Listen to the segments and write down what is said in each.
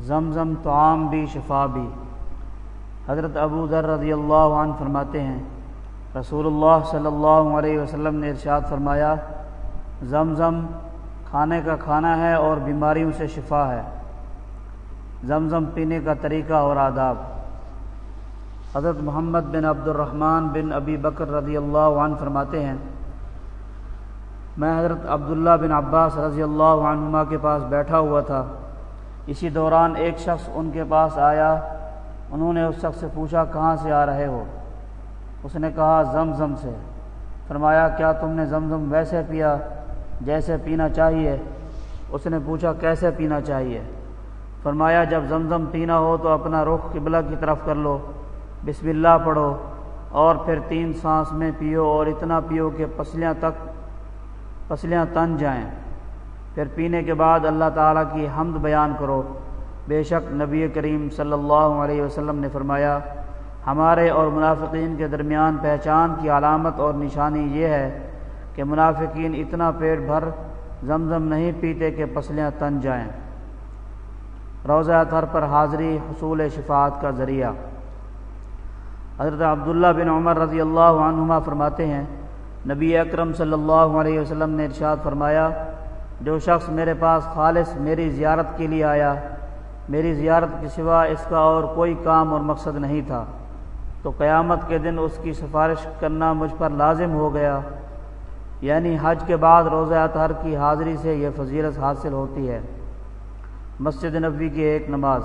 زمزم تعام بھی، شفا بھی۔ حضرت ابو ذر رضی اللہ عنہ فرماتے ہیں، رسول اللہ صلی اللہ علیہ وسلم نے ارشاد فرمایا، زمزم کھانے کا کھانا ہے اور بیماریوں سے شفا ہے۔ زمزم پینے کا طریقہ اور آداب۔ حضرت محمد بن عبد الرحمن بن ابی بکر رضی اللہ عنہ فرماتے ہیں، میں حضرت عبداللہ بن عباس رضی اللہ عنہما کے پاس بیٹھا ہوا تھا۔ اسی دوران ایک شخص ان کے پاس آیا، انہوں نے اس شخص سے پوچھا، کہاں سے آ رہے ہو؟ اس نے کہا زم زم سے. فرمایا، کیا تم نے زم زم ویسے پیا جیسے پینا چاہیے؟ اس نے پوچھا، کیسے پینا چاہیے؟ فرمایا، جب زم زم پینا ہو تو اپنا رخ قبلہ کی طرف کر لو، بسم اللہ پڑھو، اور پھر تین سانس میں پیو اور اتنا پیو کہ پسلیاں تک، پسلیاں تن جائیں۔ پھر پینے کے بعد اللہ تعالیٰ کی حمد بیان کرو۔ بے شک نبی کریم صلی اللہ علیہ وسلم نے فرمایا، ہمارے اور منافقین کے درمیان پہچان کی علامت اور نشانی یہ ہے کہ منافقین اتنا پیٹ بھر زمزم نہیں پیتے کہ پسلیاں تن جائیں۔ روزہ تھر پر حاضری حصول شفاعت کا ذریعہ۔ حضرت عبداللہ بن عمر رضی اللہ عنہما فرماتے ہیں، نبی اکرم صلی اللہ علیہ وسلم نے ارشاد فرمایا جو شخص میرے پاس خالص میری زیارت کے لیے آیا، میری زیارت کے سوا اس کا اور کوئی کام اور مقصد نہیں تھا، تو قیامت کے دن اس کی سفارش کرنا مجھ پر لازم ہو گیا۔ یعنی حج کے بعد روزہ اطہر کی حاضری سے یہ فضیلت حاصل ہوتی ہے۔ مسجد نبوی کی ایک نماز۔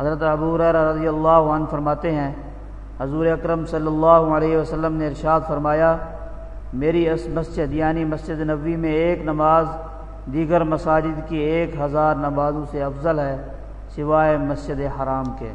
حضرت ابور رضی اللہ عنہ فرماتے ہیں، حضور اکرم صلی اللہ علیہ وسلم نے ارشاد فرمایا میری اس مسجد یعنی مسجد نبوی میں ایک نماز، دیگر مساجد کی ایک ہزار نمازوں سے افضل ہے، سوائے مسجد حرام کے۔